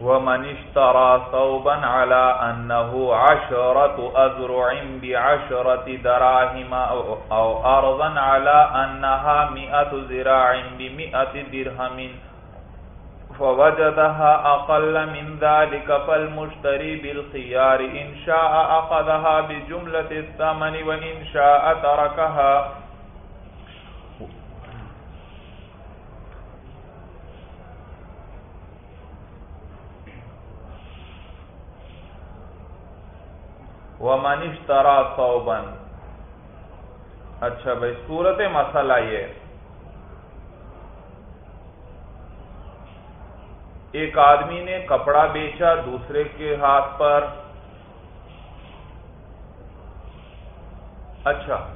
ومن اشترى ثوبا على أنه عشرة أذرع بعشرة دراهم أو أرضا على أنها مئة زراع بمئة درهم، فوجدها أقل من ذلك، فالمشتري بالخيار إن شاء أخذها بجملة الثمن، وإن شاء تركها ومن اشترى صوبا۔ اچھا بھائی، صورت مسئلہ یہ ایک آدمی نے کپڑا بیچا دوسرے کے ہاتھ پر۔ اچھا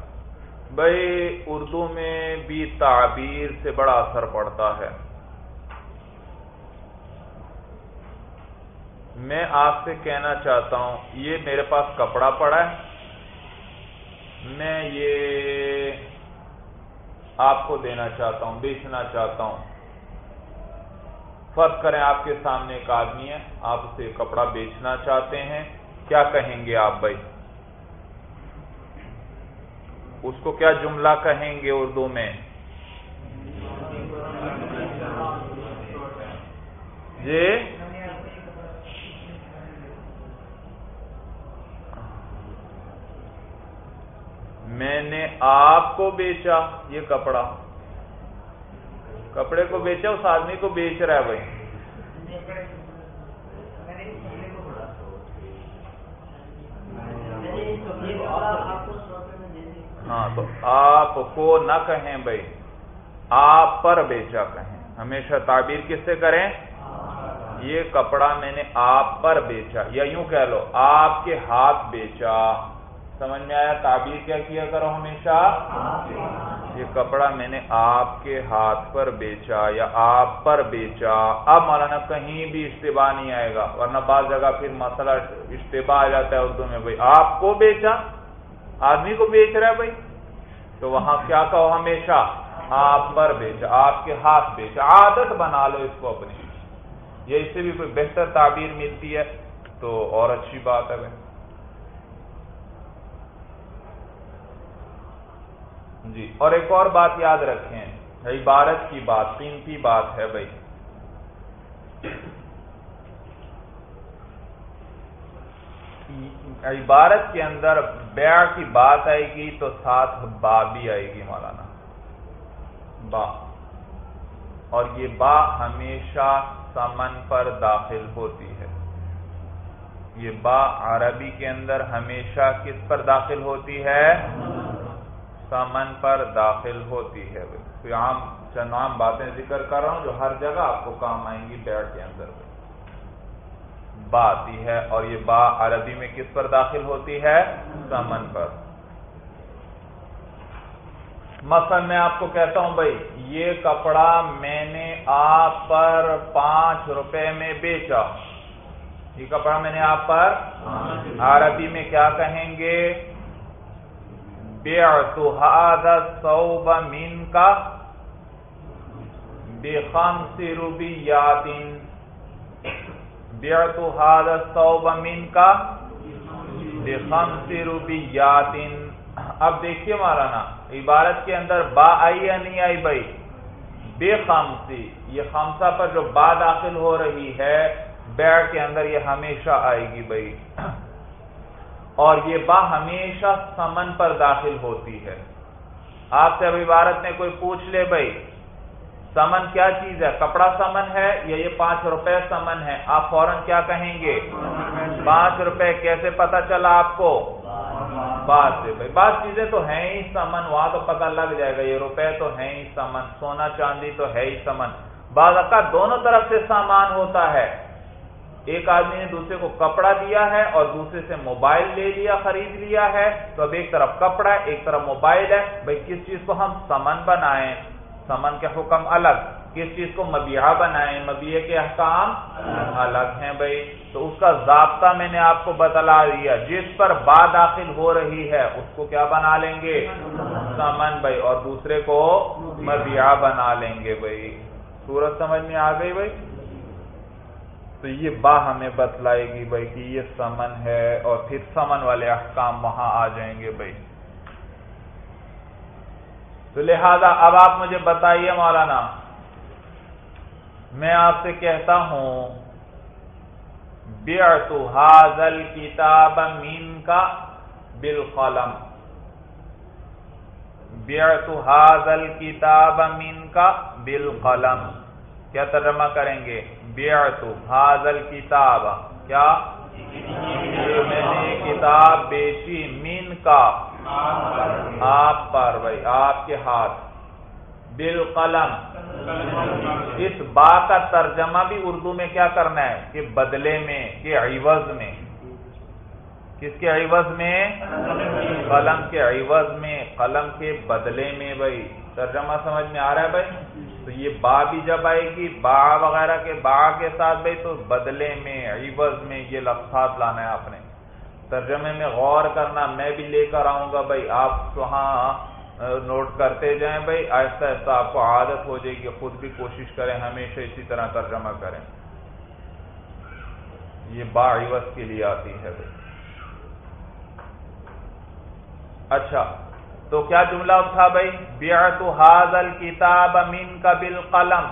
بھائی، اردو میں بھی تعبیر سے بڑا اثر پڑتا ہے۔ میں آپ سے کہنا چاہتا ہوں، یہ میرے پاس کپڑا پڑا ہے۔ میں یہ آپ کو دینا چاہتا ہوں، بیچنا چاہتا ہوں۔ فرض کریں آپ کے سامنے ایک آدمی ہے، آپ اسے کپڑا بیچنا چاہتے ہیں۔ کیا کہیں گے آپ بھائی؟ اس کو کیا جملہ کہیں گے اردو میں؟ جی؟ میں نے آپ کو بیچا یہ کپڑا۔ کپڑے کو بیچا، اس آدمی کو بیچ رہا ہے بھائی۔ ہاں تو آپ کو نہ کہیں بھائی، آپ پر بیچا کہیں۔ ہمیشہ تعبیر کس سے کریں؟ یہ کپڑا میں نے آپ پر بیچا۔ یا یوں کہہ لو، آپ کے ہاتھ بیچا۔ سمجھ میں آیا؟ تعبیر کیا کیا کرو ہمیشہ؟ یہ کپڑا میں نے آپ کے ہاتھ پر بیچا یا آپ پر بیچا، اب مولانا کہیں بھی اشتباہ نہیں آئے گا، ورنہ بعض جگہ پھر مسئلہ اشتباہ آ جاتا ہے اردو میں، بھائی آپ کو بیچا، آدمی کو بیچ رہا ہے بھائی۔ تو وہاں کیا کہو ہمیشہ؟ آپ پر بیچا، آپ کے ہاتھ بیچا، عادت بنا لو اس کو اپنی۔ یہ اس سے بھی کوئی بہتر تعبیر ملتی ہے تو اور اچھی بات ہے۔ بھائی جی۔ اور ایک اور بات یاد رکھیں۔ عبارت کی بات، قیمتی بات ہے بھائی۔ عبارت کے اندر بیع کی بات آئے گی تو ساتھ با بھی آئے گی مولانا۔ با۔ اور یہ با ہمیشہ سمن پر داخل ہوتی ہے۔ یہ با عربی کے اندر ہمیشہ کس پر داخل ہوتی ہے؟ سمن پر داخل ہوتی ہے۔ کوئی عام چند عام باتیں ذکر کر رہا ہوں جو ہر جگہ آپ کو کام آئیں گی بیڑ کے اندر۔ با آتی ہے اور یہ با عربی میں کس پر داخل ہوتی ہے؟ سمن پر۔ مثلا میں آپ کو کہتا ہوں بھائی یہ کپڑا میں نے آپ پر پانچ روپے میں بیچا۔ یہ کپڑا میں نے آپ پر عربی میں کیا کہیں گے؟ بعت هذا الثوب منك بخمس روبيات بعت هذا الثوب منك بخمس روبيات اب دیکھیے مولانا، عبارت کے اندر با آئی یا نہیں آئی بھائی؟ بے خامسی یہ خامسہ پر جو با داخل ہو رہی ہے بیع کے اندر یہ ہمیشہ آئے گی بھائی۔ اور یہ با ہمیشہ سمن پر داخل ہوتی ہے۔ آپ سے اب عبارت میں کوئی پوچھ لے بھائی، سمن کیا چیز ہے؟ کپڑا سمن ہے یا یہ پانچ روپے سمن ہے؟ آپ فوراً کیا کہیں گے؟ پانچ روپے۔ کیسے پتا چلا آپ کو؟ بات سے۔ بھائی، بعض چیزیں تو ہیں ہی سمن، وہاں تو پتہ لگ جائے گا، یہ روپے تو ہیں ہی سمن، سونا چاندی تو ہے ہی سمن۔ بعض اوقات دونوں طرف سے سامان ہوتا ہے۔ ایک آدمی نے دوسرے کو کپڑا دیا ہے اور دوسرے سے موبائل لے لیا، خرید لیا ہے۔ تو اب ایک طرف کپڑا ہے ایک طرف موبائل ہے۔ بھائی، کس چیز کو ہم سمن بنائیں؟ سمن کے حکم الگ۔ کس چیز کو مبیہ بنائیں؟ مبیہ کے احکام الگ ہیں بھائی۔ تو اس کا ضابطہ میں نے آپ کو بتلا دیا۔ جس پر با داخل ہو رہی ہے، اس کو کیا بنا لیں گے؟ سمن بھائی۔ اور دوسرے کو مبیہ بنا لیں گے بھائی۔ سورج سمجھ میں آ گئی بھائی؟ تو یہ با ہمیں بتلائے گی بھائی کہ یہ سمن ہے اور پھر سمن والے احکام وہاں آ جائیں گے بھائی۔ تو لہذا اب آپ مجھے بتائیے مولانا، میں آپ سے کہتا ہوں بیعت حاضل کتاب مین کا بالقلم۔ بیعت حاضل کتاب مین کا بالقلم۔ کیا ترجمہ کریں گے؟ بیعت حاضل کتاب کیا؟ میں نے کتاب بیچی مین کا۔ آپ پر بھائی، آپ کے ہاتھ۔ بالقلم۔ اس با کا ترجمہ بھی اردو میں کیا کرنا ہے؟ کہ بدلے میں، کہ عوض میں۔ کس کے عوض میں؟ قلم کے عوض میں، قلم کے بدلے میں بھائی۔ ترجمہ سمجھ میں آ رہا ہے بھائی؟ تو یہ با بھی جب آئے گی، با وغیرہ کے با کے ساتھ بھائی، تو بدلے میں، عوض میں یہ لفظات لانا ہے آپ نے۔ ترجمے میں غور کرنا، میں بھی لے کر آؤں گا بھائی۔ آپ وہاں نوٹ کرتے جائیں بھائی۔ آہستہ آہستہ آپ کو عادت ہو جائے گی، خود بھی کوشش کریں، ہمیشہ اسی طرح ترجمہ کریں۔ یہ با عوض کے لیے آتی ہے بھائی۔ اچھا۔ تو کیا جملہ تھا بھائی؟ بیعت حاضل کتاب امین کا بالقلم.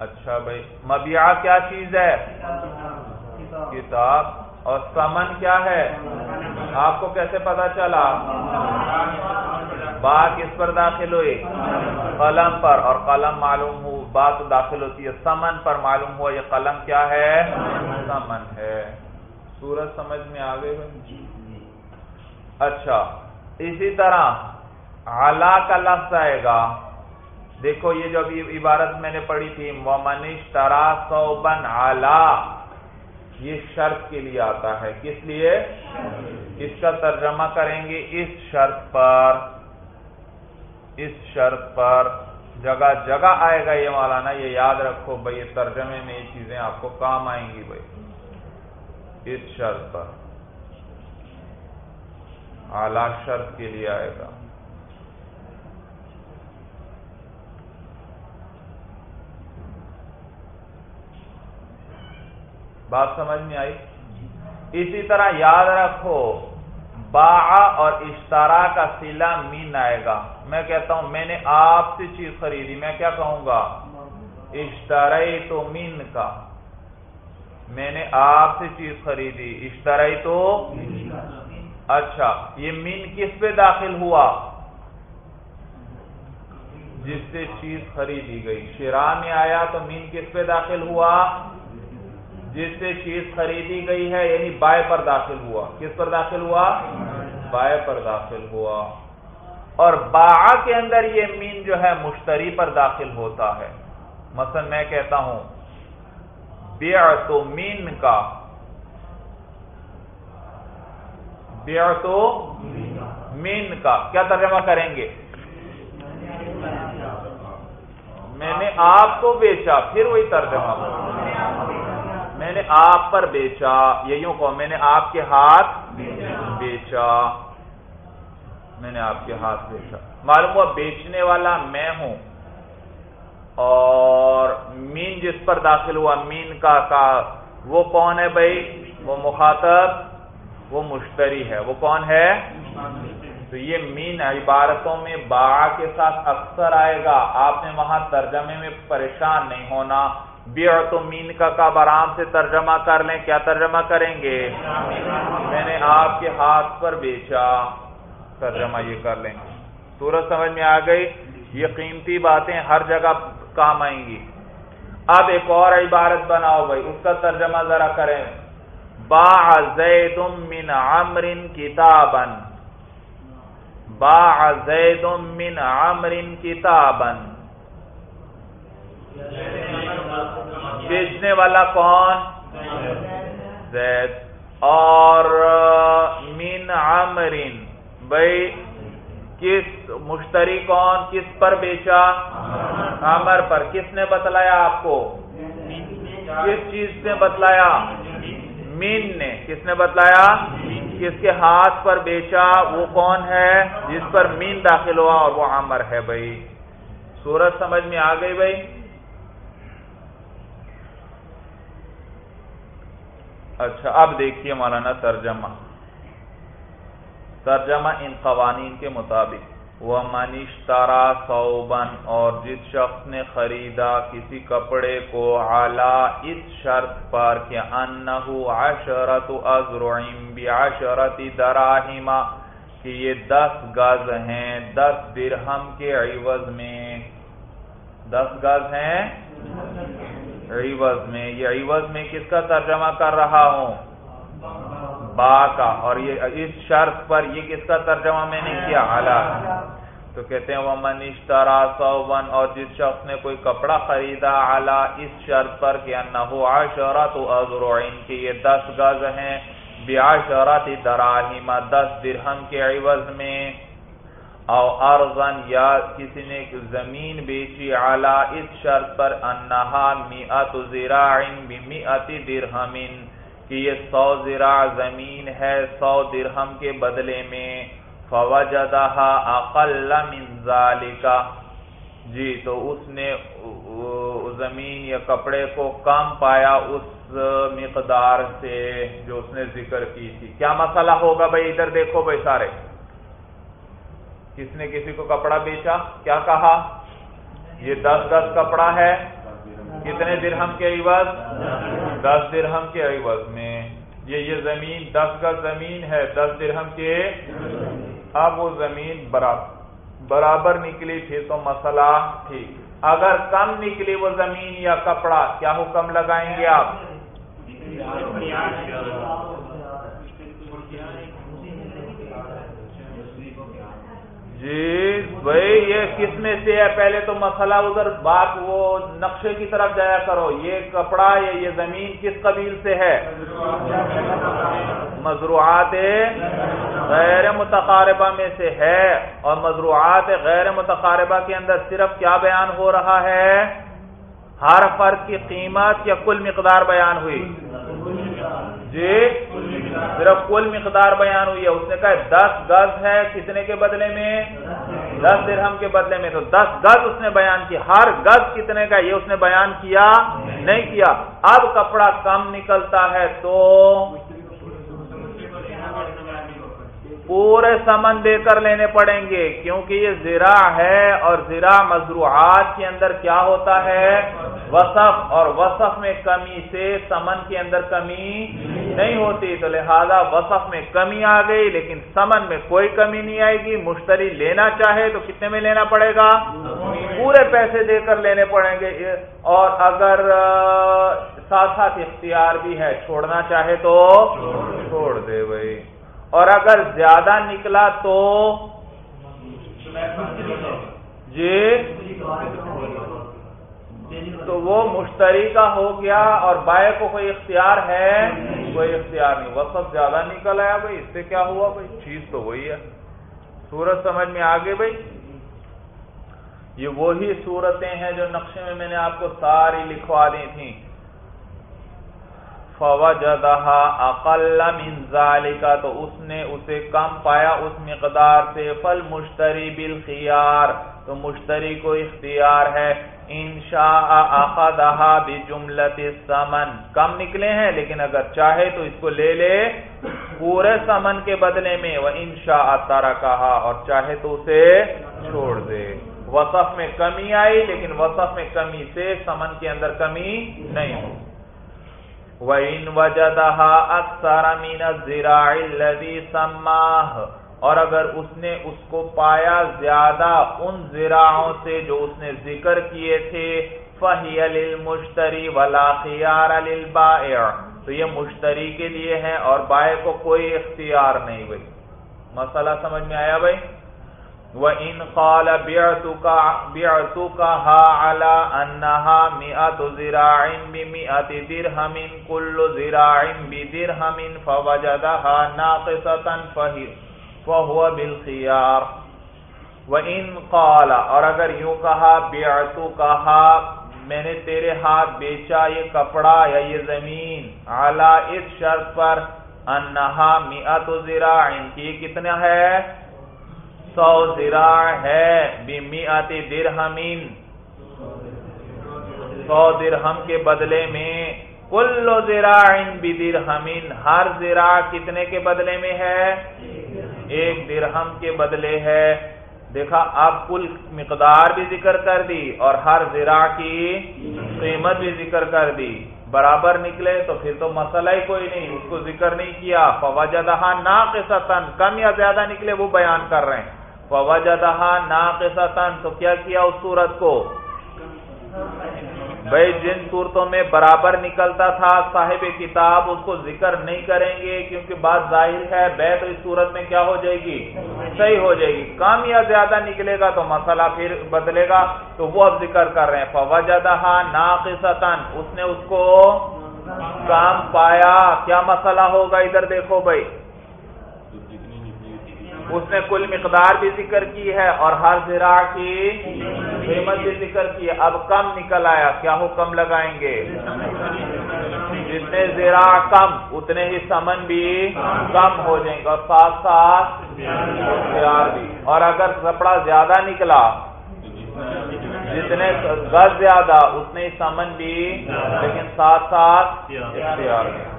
اچھا بھائی مبیا کیا چیز ہے؟ کتاب. اور سمن کیا ہے؟ آپ کو کیسے پتا چلا؟ با کس پر داخل ہوئی؟ قلم پر. اور قلم معلوم ہو، بات داخل ہوتی ہے سمن پر، معلوم ہوا یہ قلم کیا ہے؟ سمن ہے. سورج سمجھ میں آ گئی اچھا. اسی طرح اعلی کا لفظ آئے گا۔ دیکھو یہ جو ابھی عبارت میں نے پڑھی تھی مومنش ترا صوبن اعلی یہ شرط کے لیے آتا ہے۔ کس لیے؟ اس کا ترجمہ کریں گے اس شرط پر۔ اس شرط پر۔ جگہ جگہ آئے گا یہ مولانا، یہ یاد رکھو بھائی، یہ ترجمے میں یہ چیزیں آپ کو کام آئیں گی بھائی۔ اس شرط پر۔ اعلی شرط کے لیے آئے گا۔ بات سمجھ میں آئی؟ اسی طرح یاد رکھو با اور اشترا کا سلا مین آئے گا۔ میں کہتا ہوں، میں نے آپ سے چیز خریدی، میں کیا کہوں گا؟ اشترائی تو مین کا۔ میں نے آپ سے چیز خریدی اشترائی تو اچھا یہ مین کس پہ داخل ہوا؟ جس سے چیز خریدی گئی۔ شرا میں آیا تو مین کس پہ داخل ہوا؟ جس سے چیز خریدی گئی ہے یعنی بائے پر داخل ہوا۔ کس پر داخل ہوا؟ بائے پر داخل ہوا۔ اور با کے اندر یہ مین جو ہے، مشتری پر داخل ہوتا ہے۔ مثلا میں کہتا ہوں بیع تو مین کا۔ تو مین کا۔ کیا ترجمہ کریں گے؟ میں نے آپ کو بیچا، پھر وہی ترجمہ۔ میں نے آپ پر بیچا، یہ یوں کہو، میں نے آپ کے ہاتھ بیچا۔ میں نے آپ کے ہاتھ بیچا۔ معلوم ہوا، بیچنے والا میں ہوں۔ اور مین جس پر داخل ہوا، مین کا کا، وہ کون ہے بھائی؟ وہ مخاطب وہ مشتری ہے۔ وہ کون ہے؟ تو یہ مین عبارتوں میں با کے ساتھ اکثر آئے گا۔ آپ نے وہاں ترجمے میں پریشان نہیں ہونا۔ بیع تو مین کا کب آرام سے ترجمہ کر لیں۔ کیا ترجمہ کریں گے؟ میں نے آپ کے ہاتھ پر بیچا۔ ترجمہ یہ کر لیں۔ گے سورج سمجھ میں آ گئی؟ یہ قیمتی باتیں ہر جگہ کام آئیں گی۔ اب ایک اور عبارت بناؤ بھائی۔ اس کا ترجمہ ذرا کریں۔ با زید من عمر کتابا. با زید من عمر کتابا. بیچنے والا کون؟ زید. اور من عمرین بھائی، کس مشتری کون؟ کس پر بیچا؟ عمر پر. کس نے بتلایا آپ کو؟ کس چیز نے بتلایا؟ مین نے کس نے بتلایا؟ کس کے ہاتھ پر بیچا؟ وہ کون ہے؟ جس پر مین داخل ہوا اور وہ عمر ہے بھائی۔ سورج سمجھ میں آ گئی بھائی۔ اچھا اب دیکھیے مولانا ترجمہ۔ ترجمہ ان قوانین کے مطابق۔ وہ منیش تارا صوبن اور جس شخص نے خریدا کسی کپڑے کو اعلی اس شرط پر کہ انہو عشرت ازرعیم بعشرت دراہما کہ یہ دس گز ہیں، دس درہم کے عوض میں۔ دس گز ہیں؟ عوض میں۔ یہ عوض میں کس کا ترجمہ کر رہا ہوں؟ با کا اور یہ اس شرط پر یہ کس کا ترجمہ میں نے کیا؟ اعلیٰ تو کہتے ہیں وہ منیشترا صوبن اور جس شخص نے کوئی کپڑا خریدا اعلیٰ اس شرط پر کہ انہو عشرت ازرعین کہ یہ دس گز ہیں بیعشرت دراہیم دس درہم کے عوض میں، او ارضن یا کسی نے زمین بیچی اعلیٰ اس شرط پر انہا میعت زراعین بمیعت درہمین کہ یہ سو زرا زمین ہے سو درہم کے بدلے میں۔ فوجدہ اقل من ذالکا جی تو اس نے زمین یا کپڑے کو کم پایا اس مقدار سے جو اس نے ذکر کی تھی۔ کیا مسئلہ ہوگا بھائی؟ ادھر دیکھو بھائی سارے۔ کس نے کسی کو کپڑا بیچا؟ کیا کہا؟ یہ دس دس کپڑا ہے۔ کتنے درہم کے عوض؟ دس درہم کے عوض میں۔ یہ یہ زمین دس گز زمین ہے، دس درہم کے۔ اب وہ زمین برابر نکلی پھر تو مسئلہ ٹھیک۔ اگر کم نکلی وہ زمین یا کپڑا، کیا حکم لگائیں گے آپ؟ جی بھائی، یہ کس میں سے ہے؟ پہلے تو مسئلہ ادھر بات وہ نقشے کی طرف جایا کرو۔ یہ کپڑا یا یہ زمین کس قبیل سے ہے؟ مضروعات غیر متقاربہ میں سے ہے۔ اور مضروعات غیر متقاربہ کے اندر صرف کیا بیان ہو رہا ہے؟ ہر فرق کی قیمت یا کل مقدار بیان ہوئی۔ جی صرف کل مقدار بیان ہوئی ہے۔ اس نے کہا دس گز ہے کتنے کے بدلے میں؟ دس درہم کے بدلے میں۔ تو دس گز اس نے بیان کیا ہر گز کتنے کا یہ اس نے بیان کیا نہیں کیا۔ اب کپڑا کم نکلتا ہے تو پورے سمن دے کر لینے پڑیں گے۔ کیونکہ یہ زرا ہے اور زرا مضروعات کے اندر کیا ہوتا ہے؟ وصف اور وصف میں کمی سے سمن کے اندر کمی نہیں ہوتی، تو لہذا وصف میں کمی آ گئی، لیکن سمن میں کوئی کمی نہیں آئے گی۔ مشتری لینا چاہے تو کتنے میں لینا پڑے گا؟ پورے پیسے دے کر لینے پڑیں گے۔ اور اگر ساتھ ساتھ اختیار بھی ہے، چھوڑنا چاہے تو چھوڑ دے بھائی۔ اور اگر زیادہ نکلا تو جی؟ تو وہ مشتری کا ہو گیا اور بائے کو کوئی اختیار ہے؟ کوئی اختیار نہیں۔ وہ سب زیادہ نکل آیا بھائی، اس سے کیا ہوا بھائی؟ چیز تو وہی ہے۔ سورج سمجھ میں آگے بھائی؟ یہ وہی صورتیں ہیں جو نقشے میں میں نے آپ کو ساری لکھوا دی تھیں۔ فوجدہا اقل من ذالکا تو اس نے اسے کم پایا اس مقدار سے۔ فل مشتری بالخیار، تو مشتری کو اختیار ہے۔ انشاء اخذہا بجملت السمن کم نکلے ہیں، لیکن اگر چاہے تو اس کو لے لے۔ پورے سمن کے بدلے میں وہ انشاء ترکہا، اور چاہے تو اسے چھوڑ دے۔ وصف میں کمی آئی، لیکن وصف میں کمی سے سمن کے اندر کمی نہیں۔ ہو وَإِن وَجَدَهَا أَكْثَرَ مِنَ الزِّرَاعِ الَّذِي سَمَّاهُ۔ اور اگر اس نے اس کو پایا زیادہ ان زراعوں سے جو اس نے ذکر کیے تھے، فَهِيَ لِلْمُشْتَرِ وَلَا خِيَارَ لِلْبَائِعِ تو یہ مشتری کے لیے ہے اور بائع کو کوئی اختیار نہیں بھائی۔ مسئلہ سمجھ میں آیا بھائی؟ وَإِن قَالَ بِعْتُكَهَا عَلَىٰ أَنَّهَا مِئَةُ زِرَاعٍ بِمِئَةِ دِرْهَمٍ، كُلُّ زِرَاعٍ بِدِرْهَمٍ فَوَجَدَهَا نَاقِصَةً فَهُوَ بِالْخِيَارِ وَإِن قَالَ، اور اگر یوں کہا بِعْتُكَهَا میں نے تیرے ہاتھ بیچا، یہ کپڑا یا یہ زمین، عَلَىٰ اس شرط پر أَنَّهَا مِئَةُ زِرَاعٍ کی کتنا ہے؟ سو زراع ہے درہمین سو درہم کے بدلے میں، کل زرا بدرہمین ہر زرا کتنے کے بدلے میں ہے؟ ایک درہم کے بدلے ہے۔ دیکھا اب کل مقدار بھی ذکر کر دی اور ہر زرا کی قیمت بھی ذکر کر دی۔ برابر نکلے تو پھر تو مسئلہ ہی کوئی نہیں۔ اس کو ذکر نہیں کیا۔ فوجدہ ناقصتن کم یا زیادہ نکلے وہ بیان کر رہے ہیں۔ فوجدہ ناقصتن تو کیا کیا اس صورت کو؟ بھائی جن صورتوں میں برابر نکلتا تھا، صاحب کتاب اس کو ذکر نہیں کریں گے کیونکہ بات ظاہر ہے بے تو اس صورت میں کیا ہو جائے گی؟ صحیح ہو جائے گی۔ کم یا زیادہ نکلے گا تو مسئلہ پھر بدلے گا۔ تو وہ اب ذکر کر رہے ہیں۔ فوجدہ ناقصتن اس نے اس کو کام پایا۔ کیا مسئلہ ہوگا؟ ادھر دیکھو بھائی۔ اس نے کل مقدار بھی ذکر کی ہے اور ہر زرا کی قیمت بھی ذکر کی ہے۔ اب کم نکل آیا، کیا حکم لگائیں گے؟ جتنے زرا کم، اتنے ہی سمن بھی کم ہو جائیں گے اور ساتھ ساتھ بھی۔ اور اگر کپڑا زیادہ نکلا، جتنے گز زیادہ، اتنے ہی سمن بھی، لیکن ساتھ ساتھ اختیار بھی۔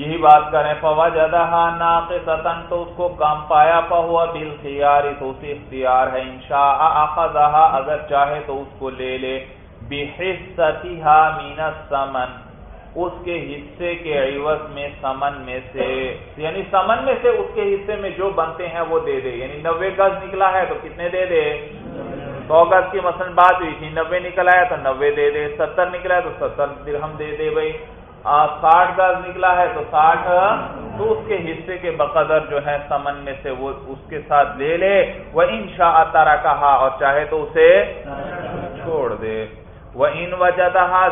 یہی بات کریں فوا جدہ ناقصتن تو اس کو کم پایا پا ہوا بالخیار تو اسی اختیار ہے، انشاء اخذہا اگر چاہے تو اس کو لے لے۔ بحصتہا من السمن، اس کے حصے کے عوض میں، سمن میں سے۔ یعنی سمن میں سے اس کے حصے میں جو بنتے ہیں، وہ دے دے۔ یعنی نوے گز نکلا ہے تو کتنے دے دے؟ سو گز کی مثلا بات ہوئی تھی، نوے نکلا ہے تو نوے دے دے، ستر نکلا ہے تو ستر درہم دے دے بھائی۔ ساٹھ گز نکلا ہے تو ساٹھ، تو اس کے حصے کے بقدر جو ہے سمن میں سے وہ اس کے ساتھ لے لے۔ وہ ان شاء تارا کہا اور چاہے تو اسے چھوڑ دے۔ وہ ان وجہ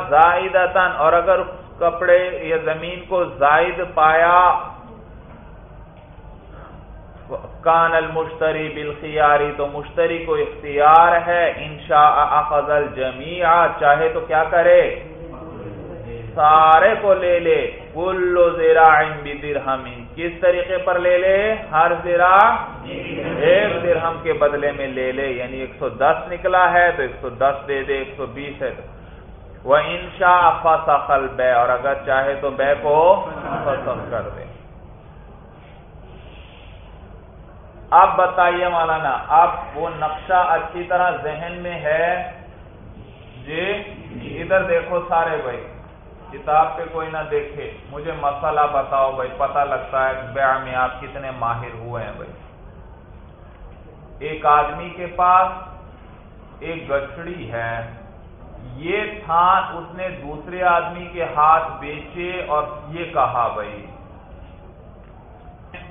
زائد اور اگر کپڑے یا زمین کو زائد پایا۔ کان المشتری بالخیاری تو مشتری کو اختیار ہے۔ انشاء اخذ الجمیع چاہے تو کیا کرے؟ سارے کو لے لے۔ کلو زیرا درہم کس طریقے پر لے لے؟ ہر زیرا ایک درہم کے بدلے میں لے لے۔ یعنی ایک سو دس نکلا ہے تو ایک سو دس دے دے، ایک سو بیس ہے وہ انشا فصل بے اور اگر چاہے تو بے کو فصل کر دے۔ اب بتائیے مولانا، اب وہ نقشہ اچھی طرح ذہن میں ہے؟ جی ادھر دیکھو سارے بھائی۔ کتاب پہ کوئی نہ دیکھے، مجھے مسئلہ بتاؤ بھائی، پتہ لگتا ہے بیع میں آپ کتنے ماہر ہوئے ہیں بھائی۔ ایک آدمی کے پاس ایک گچڑی ہے، یہ تھان اس نے دوسرے آدمی کے ہاتھ بیچے اور یہ کہا بھائی۔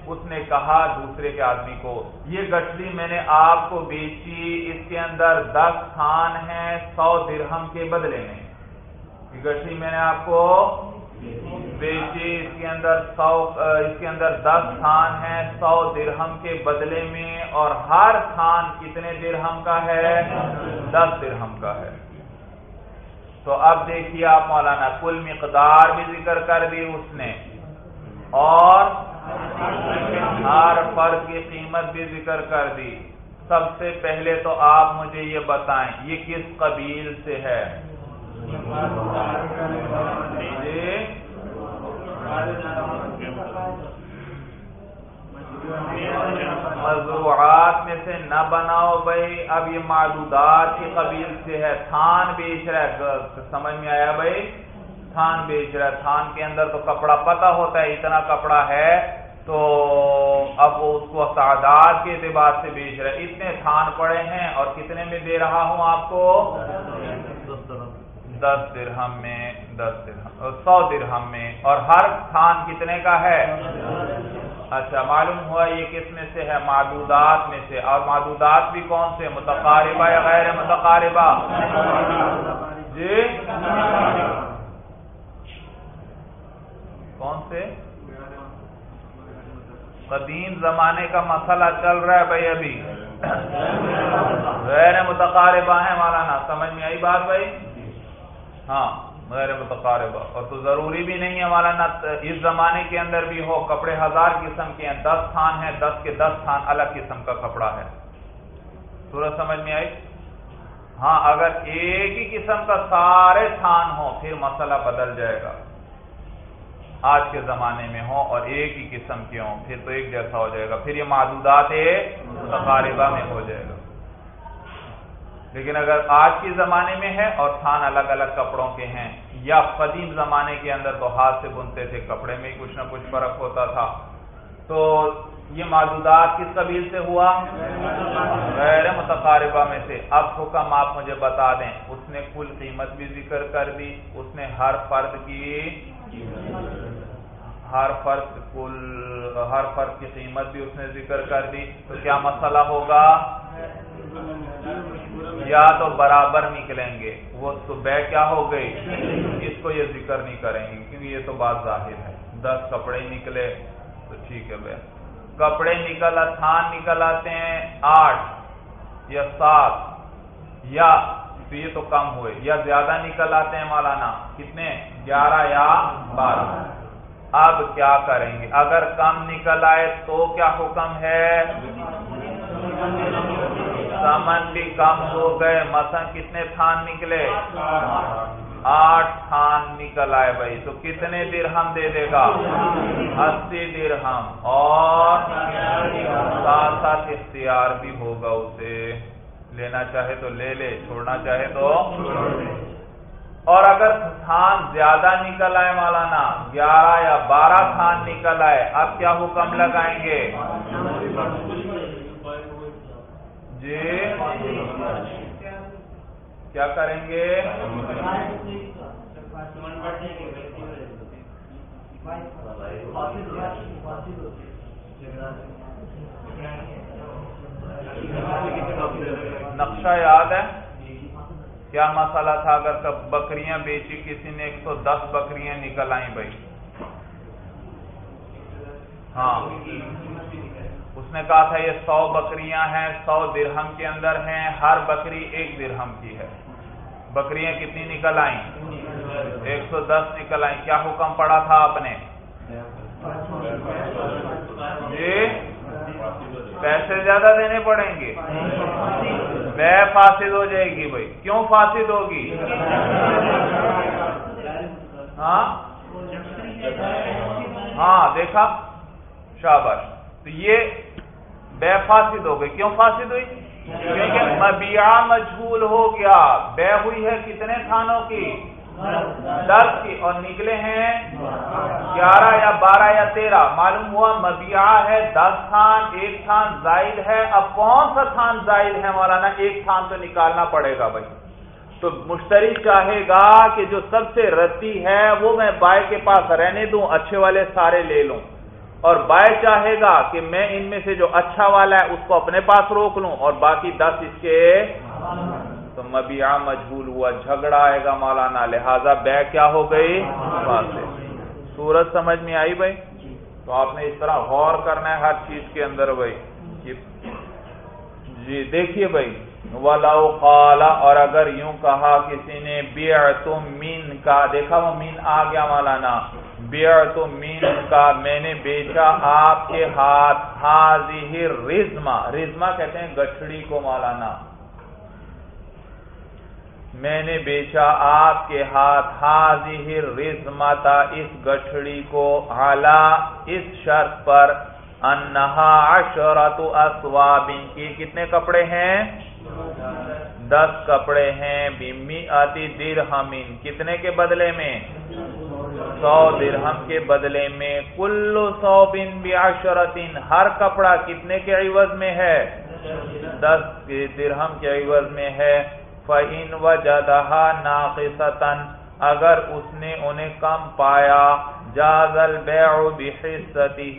اس نے کہا دوسرے کے آدمی کو، یہ گچڑی میں نے آپ کو بیچی، اس کے اندر دس تھان ہیں، سو درہم کے بدلے میں۔ گٹھی میں نے آپ کو بیچی اس کے اندر سو، اس کے اندر دس تھان ہے سو درہم کے بدلے میں، اور ہر تھان کتنے درہم کا ہے؟ دس درہم کا ہے۔ تو اب دیکھیے آپ مولانا، کل مقدار بھی ذکر کر دی اس نے، اور ہر فرد کی قیمت بھی ذکر کر دی۔ سب سے پہلے تو آپ مجھے یہ بتائیں، یہ کس قبیل سے ہے؟ مزروعات میں سے نہ بناؤ بھائی، اب یہ معدودات کی قبیل سے ہے، تھان بیچ رہا ہے۔ سمجھ میں آیا بھائی؟ تھان بیچ رہا ہے۔ تھان کے اندر تو کپڑا پتا ہوتا ہے، اتنا کپڑا ہے۔ تو اب وہ اس کو تعداد کے اعتبار سے بیچ رہا ہے۔ اتنے تھان پڑے ہیں اور کتنے میں دے رہا ہوں آپ کو؟ دس درہم میں، دس درہم، سو درہم میں، اور ہر تھان کتنے کا ہے؟ اچھا معلوم ہوا یہ کس میں سے ہے؟ معدودات میں سے۔ اور معدودات بھی کون سے؟ متقاربہ یا غیر متقاربہ؟ جی؟ کون سے؟ قدیم زمانے کا مسئلہ چل رہا ہے بھائی ابھی۔ غیر متقاربہ ہیں مولانا، سمجھ میں آئی بات بھائی؟ ہاں غیر متقاربہ اور تو ضروری بھی نہیں ہے، ہمارا نہ اس زمانے کے اندر بھی ہو، کپڑے ہزار قسم کے ہیں، دس تھان ہیں، دس کے دس تھان الگ قسم کا کپڑا ہے۔ سورج سمجھ میں آئی؟ ہاں اگر ایک ہی قسم کا سارے تھان ہو پھر مسئلہ بدل جائے گا۔ آج کے زمانے میں ہو اور ایک ہی قسم کے ہوں، پھر تو ایک جیسا ہو جائے گا۔ پھر یہ معدودات متقاربہ میں ہو جائے گا۔ لیکن اگر آج کے زمانے میں ہے اور تھان الگ الگ کپڑوں کے ہیں یا قدیم زمانے کے اندر تو ہاتھ سے بنتے تھے، کپڑے میں ہی کچھ نہ کچھ فرق ہوتا تھا۔ تو یہ معدودات کس قبیل سے ہوا؟ غیر متقاربہ میں سے۔ اب حکم آپ مجھے بتا دیں، اس نے کل قیمت بھی ذکر کر دی، اس نے ہر فرد کی ہر فرد کل، ہر فرد کی قیمت بھی اس نے ذکر کر دی۔ تو کیا مسئلہ ہوگا؟ یا تو برابر نکلیں گے۔ وہ تو بے کیا ہو گئی؟ اس کو یہ ذکر نہیں کریں گے، کیونکہ یہ تو بات ظاہر ہے۔ دس کپڑے نکلے، تو ٹھیک ہے بھائی۔ کپڑے نکل تھان نکل آتے ہیں آٹھ یا سات یا، تو یہ تو کم ہوئے۔ یا زیادہ نکل آتے ہیں مولانا، کتنے؟ گیارہ یا بارہ۔ اب کیا کریں گے؟ اگر کم نکل آئے تو کیا حکم ہے؟ سمن بھی کم ہو گئے، مثلا کتنے تھان نکلے؟ آٹھ تھان نکل آئے بھائی، تو کتنے درہم دے دے گا؟ اسی درہم۔ اور ساتھ ساتھ اختیار بھی ہوگا اسے۔ لینا چاہے تو لے لے، چھوڑنا چاہے تو اور اگر تھان زیادہ نکل آئے مولانا، گیارہ یا بارہ تھان نکل آئے، اب کیا حکم لگائیں گے؟ جی۔ کیا کریں گے؟ نقشہ یاد ہے؟ کیا مسئلہ تھا اگر بکریاں بیچی، کسی نے ایک سو دس بکریاں نکل آئیں بھائی؟ ہاں۔ اس نے کہا تھا، یہ سو بکریاں ہیں، سو درہم کے اندر ہیں، ہر بکری ایک درہم کی ہے۔ بکریاں کتنی نکل آئیں؟ ایک سو دس نکل آئیں۔ کیا حکم پڑا تھا آپ نے؟ جی؟ پیسے زیادہ دینے پڑیں گے۔ بے فاسد ہو جائے گی بھائی۔ کیوں فاسد ہوگی؟ ہاں؟ ہاں دیکھا؟ شاباش۔ تو یہ بے فاسد ہو گئی۔ کیوں فاسد ہوئی؟ کیونکہ مبیع مجھول ہو گیا۔ بے ہوئی ہے کتنے تھانوں کی؟ دس کی۔ اور نکلے ہیں گیارہ یا بارہ یا تیرہ۔ معلوم ہوا مبیع ہے دس تھان، ایک تھان زائد ہے۔ اب کون سا تھان زائد ہے؟ مولانا، ایک تھان تو نکالنا پڑے گا بھائی۔ تو مشتری چاہے گا کہ جو سب سے رتی ہے وہ میں بائے کے پاس رہنے دوں، اچھے والے سارے لے لوں۔ اور بائے چاہے گا کہ میں ان میں سے جو اچھا والا ہے اس کو اپنے پاس روک لوں اور باقی دس اس کے تو مبیا مجبول ہوا، جھگڑا آئے گا مولانا، لہذا بے کیا ہو گئی؟ سورج سمجھ میں آئی بھائی؟ تو آپ نے اس طرح غور کرنا ہے ہر چیز کے اندر بھائی جی دیکھیے بھائی ولاؤ خالا اور اگر یوں کہا کسی نے بیا تو مین کا، دیکھا وہ مین آ گیا مولانا بیا تو مین کا میں نے بیچا آپ کے ہاتھ حاضی رزما رزما کہتے ہیں گٹھڑی کو مولانا۔ میں نے بیچا آپ کے ہاتھ حاضی رزمتا اس گٹھڑی کو۔ اعلی اس شرط پر۔ انہا عشرت اسواب کی کتنے کپڑے ہیں؟ دس کپڑے ہیں۔ بمی آتی درہم کتنے کے بدلے میں؟ سو درہم کے بدلے میں کل سو بن بعشرت ہر کپڑا کتنے کے عوض میں ہے؟ دس درہم کے عوض میں ہے۔ فَإِن وَجَدَهَا نَاقِصَةً اگر اس نے انہیں کم پایا، جاز البیع بحصته،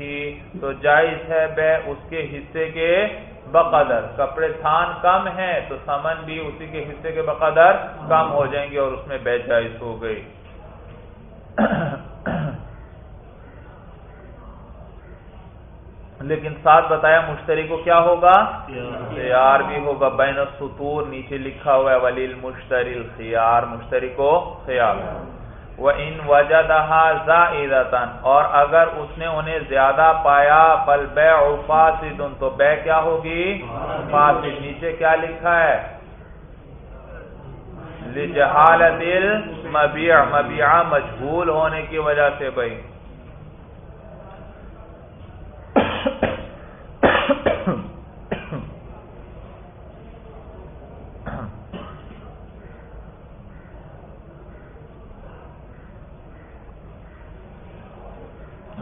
تو جائز ہے بے اس کے حصے کے بقدر۔ کپڑے تھان کم ہیں، تو سمن بھی اسی کے حصے کے بقدر کم ہو جائیں گے اور اس میں بے جائز ہو گئی۔ لیکن ساتھ بتایا مشتری کو کیا ہوگا؟ خیار. بھی ہوگا۔ بین السطور نیچے لکھا ہوا ہے ولیل مشتری الخیار۔ مشتری کو خیار۔ وہ ان وجہ زائدتن اور اگر اس نے انہیں زیادہ پایا پل بے فاسد۔ تو بے کیا ہوگی؟ فاسد۔ نیچے کیا لکھا ہے؟ جہالت مبیع مبیع مجھول ہونے کی وجہ سے بھائی۔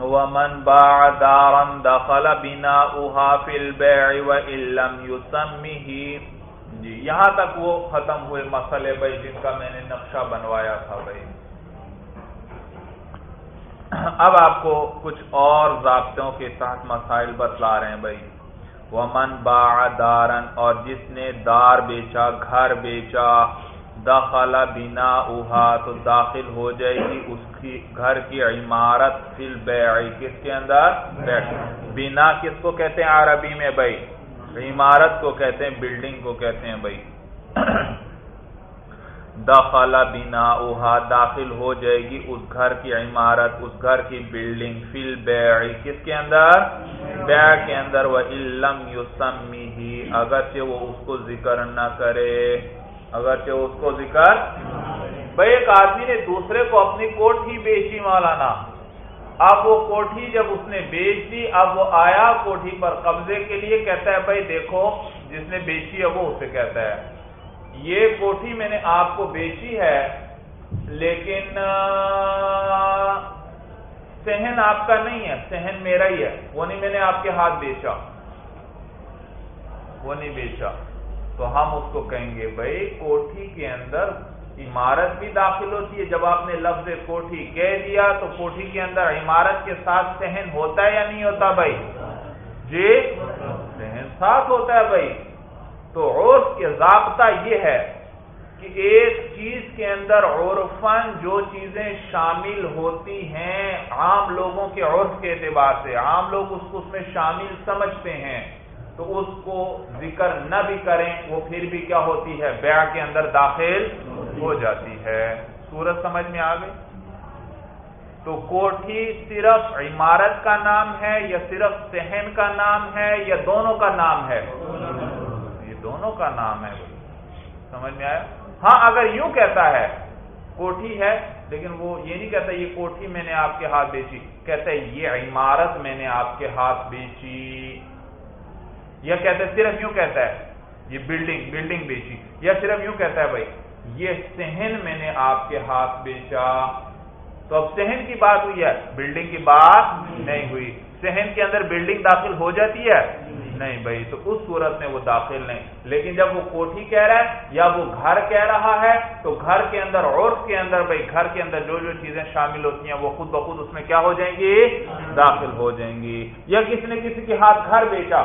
ومن باع دارا دخل بناؤها في البيع وان لم يسمه جی یہاں تک وہ ختم ہوئے مسئلے بھائی، جن کا میں نے نقشہ بنوایا تھا بھائی۔ اب آپ کو کچھ اور ضابطوں کے ساتھ مسائل بتلا رہے ہیں بھائی۔ ومن باع دارن اور جس نے دار بیچا، گھر بیچا، دخل بنا اوہا تو داخل ہو جائے گی اس کی گھر کی عمارت فل بیعی کس کے اندر؟ بنا کس کو کہتے ہیں عربی میں بھائی؟ عمارت کو کہتے ہیں بلڈنگ کو کہتے ہیں بھائی۔ دخل بنا اوہا داخل ہو جائے گی اس گھر کی عمارت، اس گھر کی بلڈنگ فل بیعی کس کے اندر؟ بیع کے اندر۔ وہ علم یوسمی ہی اگرچہ وہ اس کو ذکر نہ کرے۔ اگرچہ اس کو ذکر بھائی، ایک آدمی نے دوسرے کو اپنی کوٹھی بیچی مولانا۔ اب وہ کوٹھی جب اس نے بیچ دی، اب وہ آیا کوٹھی پر قبضے کے لیے، کہتا ہے، بھائی دیکھو، جس نے بیچی ہے وہ اسے کہتا ہے۔ یہ کوٹھی میں نے آپ کو بیچی ہے، لیکن سہن آپ کا نہیں ہے سہن میرا ہی ہے۔ وہ نہیں، میں نے آپ کے ہاتھ بیچا۔ وہ نہیں بیچا۔ تو ہم اس کو کہیں گے، بھائی کوٹھی کے اندر عمارت بھی داخل ہوتی ہے۔ جب آپ نے لفظ کوٹھی کہہ دیا تو کوٹھی کے اندر عمارت کے ساتھ سہن ہوتا ہے یا نہیں ہوتا بھائی؟ جی سہن ساتھ ہوتا ہے بھائی۔ تو عرف کے ضابطہ یہ ہے کہ ایک چیز کے اندر عرفن جو چیزیں شامل ہوتی ہیں، عام لوگوں کے عرف کے اعتبار سے، عام لوگ اس کو اس میں شامل سمجھتے ہیں، تو اس کو ذکر نہ بھی کریں، وہ پھر بھی کیا ہوتی ہے؟ بیع کے اندر داخل ہو جاتی ہے۔ سورج سمجھ میں آ گئی؟ تو کوٹھی صرف عمارت کا نام ہے یا صرف سہن کا نام ہے یا دونوں کا نام ہے؟ یہ دونوں کا نام ہے۔ سمجھ میں آیا؟ ہاں اگر یوں کہتا ہے، کوٹھی ہے، لیکن وہ یہ نہیں کہتا یہ کوٹھی میں نے آپ کے ہاتھ بیچی۔ کہتا ہے یہ عمارت میں نے آپ کے ہاتھ بیچی۔ یا کہتا ہے صرف یوں کہتا ہے، یہ بلڈنگ بلڈنگ بیچی۔ یا صرف یوں کہتا ہے بھائی یہ سہن میں نے آپ کے ہاتھ بیچا۔ تو اب سہن کی بات ہوئی ہے بلڈنگ کی بات نہیں ہوئی۔ سہن کے اندر بلڈنگ داخل ہو جاتی ہے؟ نہیں بھائی، تو اس صورت میں وہ داخل نہیں۔ لیکن جب وہ کوٹھی کہہ رہا ہے یا وہ گھر کہہ رہا ہے، تو گھر کے اندر عورت کے اندر بھائی، گھر کے اندر جو جو چیزیں شامل ہوتی ہیں، وہ خود بخود اس میں کیا ہو جائیں گی؟ داخل ہو جائیں گی۔ یا کسی نے کسی کے ہاتھ گھر بیچا۔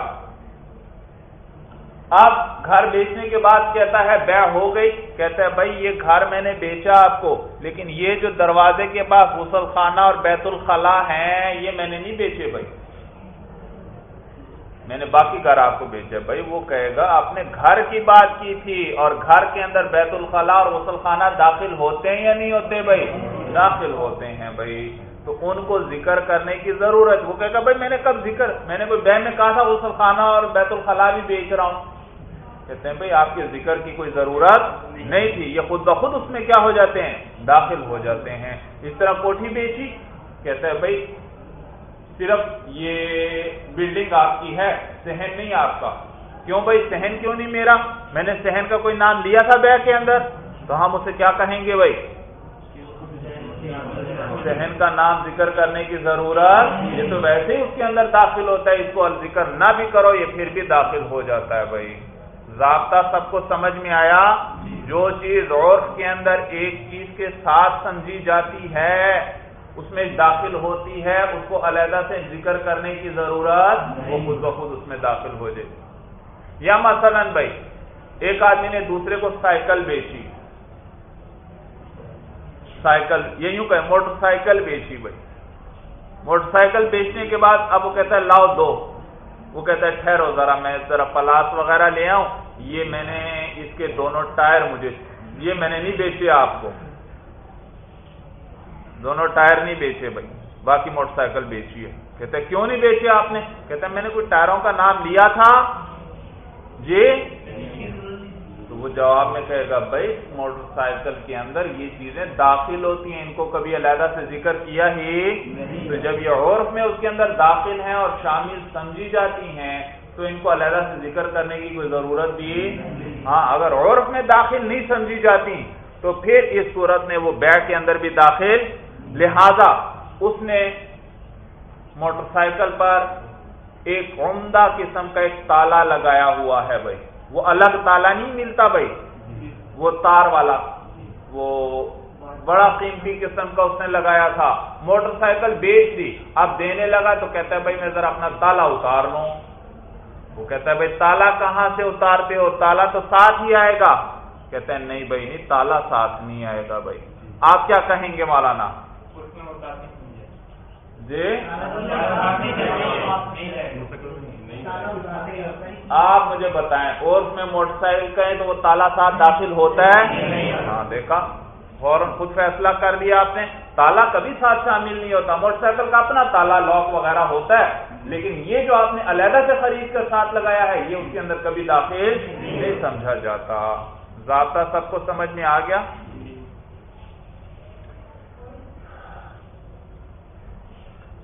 اب گھر بیچنے کے بعد کہتا ہے، بے ہو گئی. کہتا ہے، بھائی، یہ گھر میں نے بیچا آپ کو، لیکن یہ جو دروازے کے پاس غسل خانہ اور بیت الخلا ہیں، یہ میں نے نہیں بیچے، بھائی۔ میں نے باقی گھر آپ کو بیچے بھائی۔ وہ کہے گا، آپ نے گھر کی بات کی تھی اور گھر کے اندر بیت الخلا اور غسل خانہ داخل ہوتے ہیں یا نہیں ہوتے، بھائی؟ داخل ہوتے ہیں، بھائی۔ تو ان کو ذکر کرنے کی ضرورت۔ وہ کہے گا، بھائی، میں نے کب ذکر؟ میں نے کوئی بہن میں کہا تھا غسل خانہ اور بیت الخلا بھی بیچ رہا ہوں۔ کہتے ہیں، بھائی، آپ کے ذکر کی کوئی ضرورت نہیں تھی. یہ خود بخود اس میں کیا ہو جاتے ہیں؟ داخل ہو جاتے ہیں۔ اس طرح کوٹھی بیچی، کہتے ہیں، بھائی، صرف یہ بلڈنگ آپ کی ہے سہن نہیں آپ کا۔ کیوں بھائی سہن کیوں نہیں میرا؟ میں نے سہن کا کوئی نام لیا تھا بے کے اندر۔ تو ہم اسے کیا کہیں گے بھائی؟ سہن کا نام ذکر کرنے کی ضرورت، یہ تو ویسے ہی اس کے اندر داخل ہوتا ہے، اس کو ذکر نہ بھی کرو، یہ پھر بھی داخل ہو جاتا ہے بھائی۔ ضابطہ سب کو سمجھ میں آیا، جو چیز عرف کے اندر ایک چیز کے ساتھ سمجھی جاتی ہے، اس میں داخل ہوتی ہے، اس کو علیحدہ سے ذکر کرنے کی ضرورت وہ خود بخود اس میں داخل ہو جائے۔ یا مثلا بھائی، ایک آدمی نے دوسرے کو سائیکل بیچی۔ سائیکل، یہ یوں کہ موٹر سائیکل بیچی بھائی۔ موٹر سائیکل بیچنے کے بعد اب وہ کہتا ہے، لاؤ دو۔ وہ کہتا ہے، ٹھہرو ذرا، میں ذرا پلاس وغیرہ لے آؤں۔ یہ میں نے اس کے دونوں ٹائر مجھے یہ میں نے نہیں بیچے آپ کو۔ دونوں ٹائر نہیں بیچے بھائی، باقی موٹر سائیکل بیچی ہے۔ کہتا ہے کیوں نہیں بیچے آپ نے؟ کہتا ہے میں نے کوئی ٹائروں کا نام لیا تھا؟ جی؟ تو وہ جواب میں کہے گا، بھائی، موٹر سائیکل کے اندر یہ چیزیں داخل ہوتی ہیں، ان کو کبھی علیحدہ سے ذکر کیا ہی تو جب یہ عورف میں اس کے اندر داخل ہیں اور شامل سمجھی جاتی ہیں تو ان کو علیحدہ سے ذکر کرنے کی کوئی ضرورت بھی ہاں اگر عورف میں داخل نہیں سمجھی جاتی، تو پھر اس صورت میں وہ بیگ کے اندر بھی داخل۔ لہذا اس نے موٹر سائیکل پر ایک عمدہ قسم کا ایک تالا لگایا ہوا ہے بھائی۔ وہ الگ تالا نہیں ملتا بھائی۔ وہ تار والا۔ وہ بڑا قیمتی قسم کا اس نے لگایا تھا۔ موٹر سائیکل بیچ دی۔ اب دینے لگا تو کہتا ہے، بھائی، میں ذرا اپنا تالا اتار لوں۔ وہ کہتا ہے، بھائی، تالا کہاں سے اتارتے ہو؟ تالا تو ساتھ ہی آئے گا. کہتے ہیں نہیں بھائی، نہیں، تالا ساتھ نہیں آئے گا بھائی۔ آپ کیا کہیں گے مولانا؟ جی؟ آپ مجھے بتائیں، اور اس میں موٹر سائیکل کہیں تو وہ تالا ساتھ داخل ہوتا ہے؟ ہاں دیکھا، فوراً خود فیصلہ کر دیا آپ نے۔ تالا کبھی ساتھ شامل نہیں ہوتا۔ موٹر سائیکل کا اپنا تالا، لاک وغیرہ ہوتا ہے۔ لیکن یہ جو آپ نے علیحدہ سے خرید کر ساتھ لگایا ہے، یہ اس کے اندر کبھی داخل نہیں سمجھا جاتا۔ ضابطہ سب کو سمجھ میں آ گیا؟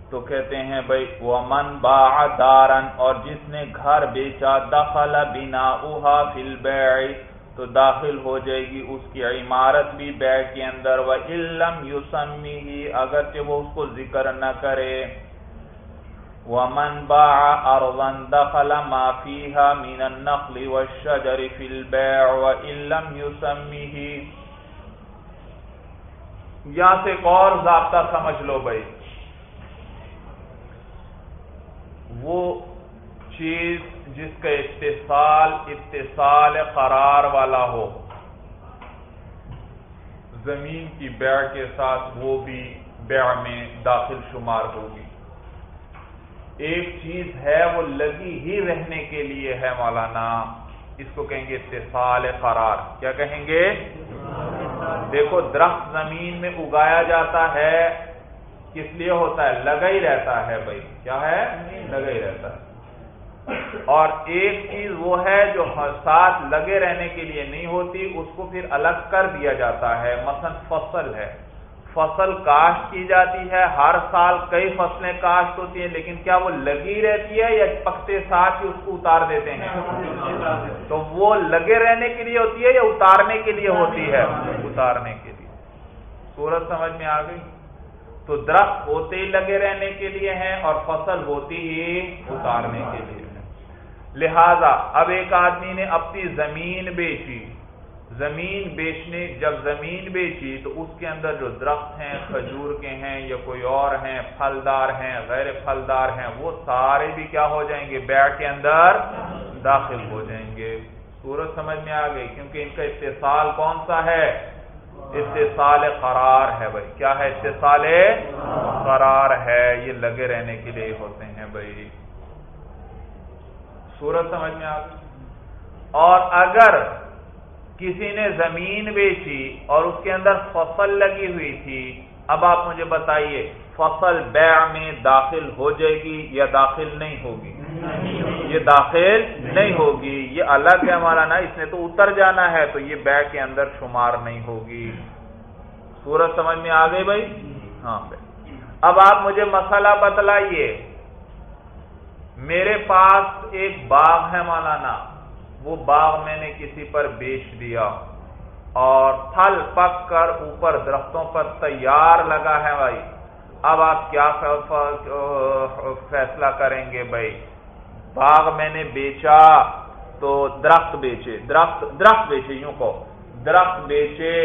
تو کہتے ہیں بھائی وہ من با دارن اور جس نے گھر بیچا، دخل بنا اوہا فل تو داخل ہو جائے گی اس کی عمارت بھی بیع کے اندر۔ وہ علم یوسمی ہی اگرچہ وہ اس کو ذکر نہ کرے۔ وہ من با ارون دخل معافی مین النخل والشجر فی البیع و علم یوسمی ہی یہاں سے ایک اور ضابطہ سمجھ لو بھائی۔ وہ چیز جس کا اتصال اتصال قرار والا ہو۔ زمین کی بیع کے ساتھ وہ بھی بیع میں داخل شمار ہوگی۔ ایک چیز ہے، وہ لگی ہی رہنے کے لیے ہے مولانا۔ اس کو کہیں گے اتصال قرار۔ کیا کہیں گے؟ دیکھو، درخت زمین میں اگایا جاتا ہے، کس لیے ہوتا ہے؟ لگا ہی رہتا ہے بھائی۔ کیا ہے؟ لگا ہی رہتا ہے۔ اور ایک چیز وہ ہے جو ساتھ لگے رہنے کے لیے نہیں ہوتی، اس کو پھر الگ کر دیا جاتا ہے۔ مثلا فصل ہے۔ فصل کاشت کی جاتی ہے، ہر سال کئی فصلیں کاشت ہوتی ہیں، لیکن کیا وہ لگی رہتی ہے یا پکتے ساتھ ہی اس کو اتار دیتے ہیں؟ تو وہ لگے رہنے کے لیے ہوتی ہے یا اتارنے کے لیے ہوتی ہے؟ اتارنے کے لیے۔ سورج سمجھ میں آ گئی؟ تو درخت ہوتے ہی لگے رہنے کے لیے ہیں اور فصل ہوتی ہی اتارنے کے لیے لہذا اب ایک آدمی نے اپنی زمین بیچی۔ زمین بیچنے، جب زمین بیچی تو اس کے اندر جو درخت ہیں، کھجور کے ہیں یا کوئی اور ہیں، پھلدار ہیں، غیر پھلدار ہیں، وہ سارے بھی کیا ہو جائیں گے؟ بیٹ کے اندر داخل ہو جائیں گے۔ سورج سمجھ میں آ گئی، کیونکہ ان کا استحصال کون سا ہے؟ اتصال قرار ہے بھائی۔ کیا ہے اتصال قرار ہے۔ یہ لگے رہنے کے لیے ہوتے ہیں بھائی۔ سورج سمجھ میں آ گئی۔ اور اگر کسی نے زمین بیچی اور اس کے اندر فصل لگی ہوئی تھی، اب آپ مجھے بتائیے، فصل بیع میں داخل ہو جائے گی یا داخل نہیں ہوگی؟ یہ داخل نہیں ہوگی، یہ الگ ہے ہمارا نا، اس نے تو اتر جانا ہے، تو یہ بیع کے اندر شمار نہیں ہوگی۔ سورج سمجھ میں آ گئی بھائی؟ ہاں بھائی۔ اب آپ مجھے مسئلہ بتلائیے۔ میرے پاس ایک باغ ہے مولانا۔ وہ باغ میں نے کسی پر بیچ دیا اور تھل پک کر اوپر درختوں پر تیار لگا ہے بھائی۔ اب آپ کیا فیصلہ کریں گے بھائی؟ باغ میں نے بیچا تو درخت بیچے۔ درخت درخت بیچے یوں کو درخت بیچے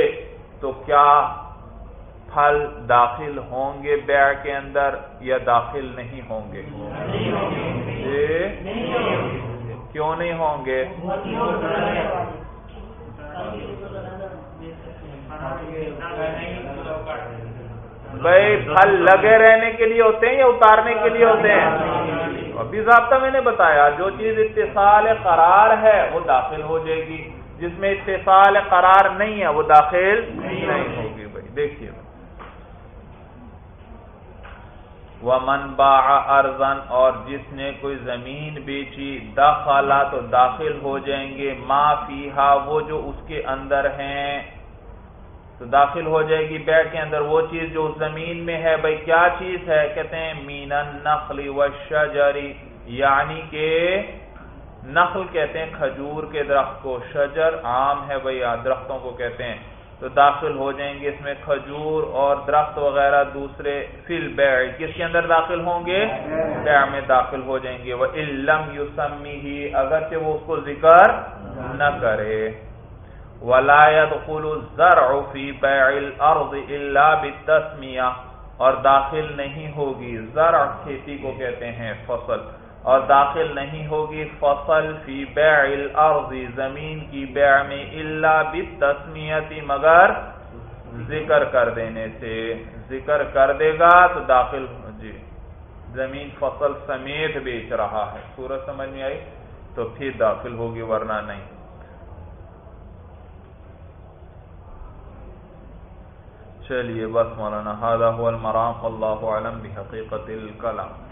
تو کیا پھل داخل ہوں گے بیع کے اندر یا داخل نہیں ہوں گے۔ کیوں نہیں ہوں گے؟ بھائی، پھل لگے رہنے کے لیے ہوتے ہیں یا اتارنے کے لیے ہوتے ہیں؟ ابھی ضابطہ میں نے بتایا، جو چیز اتصال قرار ہے، وہ داخل ہو جائے گی۔ جس میں اتصال قرار نہیں ہے، وہ داخل نہیں ہوگی بھائی۔ دیکھیے۔ ومن باع ارزن اور جس نے کوئی زمین بیچی، دخلا تو داخل ہو جائیں گے۔ ما فیہا وہ جو اس کے اندر ہیں، تو داخل ہو جائے گی بیع کے اندر۔ وہ چیز جو اس زمین میں ہے، بھائی کیا چیز ہے؟ کہتے ہیں مین النخل والشجری یعنی کہ نخل کہتے ہیں کھجور کے درخت کو۔ شجر عام ہے بھائی درختوں کو کہتے ہیں۔ تو داخل ہو جائیں گے اس میں کھجور اور درخت وغیرہ دوسرے فل بیع کس کے اندر داخل ہوں گے؟ بیع میں داخل ہو جائیں گے۔ وہ علم یوسمی ہی اگرچہ وہ اس کو ذکر نہ کرے۔ ولا يدخل الزرع في بيع الارض الا اور داخل نہیں ہوگی۔ زرع کھیتی کو کہتے ہیں، فصل۔ اور داخل نہیں ہوگی، فصل فی بیع الارض، زمین کی بیع میں الا بالتسمیت، مگر ذکر کر دینے سے۔ ذکر کر دے گا تو داخل جی زمین فصل سمیت بیچ رہا ہے۔ سورج سمجھ میں آئی؟ تو پھر داخل ہوگی، ورنہ نہیں۔ چلیے، بس مولانا هذا هو المرام اللہ علم بحقیقت الکلام۔